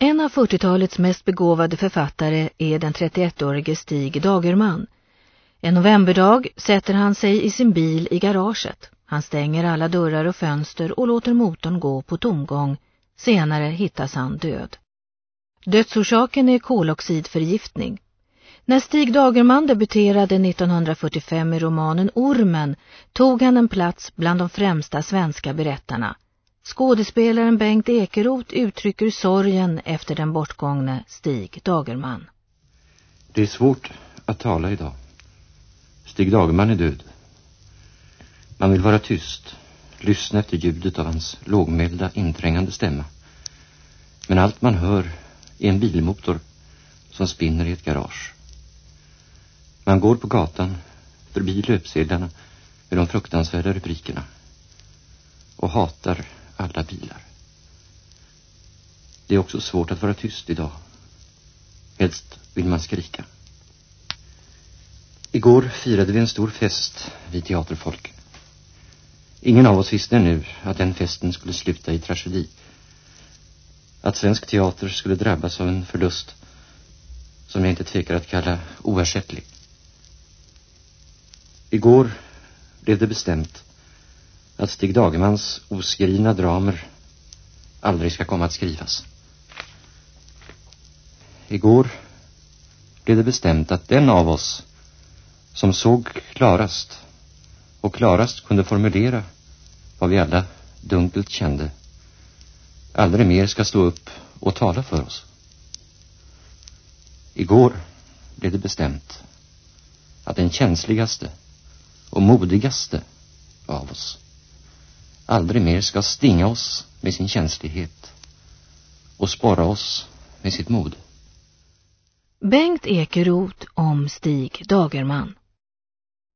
En av 40-talets mest begåvade författare är den 31-årige Stig Dagerman. En novemberdag sätter han sig i sin bil i garaget. Han stänger alla dörrar och fönster och låter motorn gå på tomgång. Senare hittas han död. Dödsorsaken är koloxidförgiftning. När Stig Dagerman debuterade 1945 i romanen Ormen tog han en plats bland de främsta svenska berättarna. Skådespelaren Bengt Ekeroth uttrycker sorgen efter den bortgångne Stig Dagerman. Det är svårt att tala idag. Stig Dagerman är död. Man vill vara tyst, lyssna efter ljudet av hans lågmälda, inträngande stämma. Men allt man hör är en bilmotor som spinner i ett garage. Man går på gatan förbi löpsedlarna med de fruktansvärda rubrikerna och hatar alla bilar. Det är också svårt att vara tyst idag. Helst vill man skrika. Igår firade vi en stor fest, vi teaterfolk. Ingen av oss visste ännu att den festen skulle sluta i tragedi. Att svensk teater skulle drabbas av en förlust som jag inte tvekar att kalla oersättlig. Igår blev det bestämt att Stig Dagermans oskrivna dramer aldrig ska komma att skrivas. Igår blev det bestämt att den av oss som såg klarast och klarast kunde formulera vad vi alla dunkelt kände aldrig mer ska stå upp och tala för oss. Igår blev det bestämt att den känsligaste och modigaste av oss aldrig mer ska stinga oss med sin känslighet och spara oss med sitt mod. Bengt Ekeroth om Stig Dagerman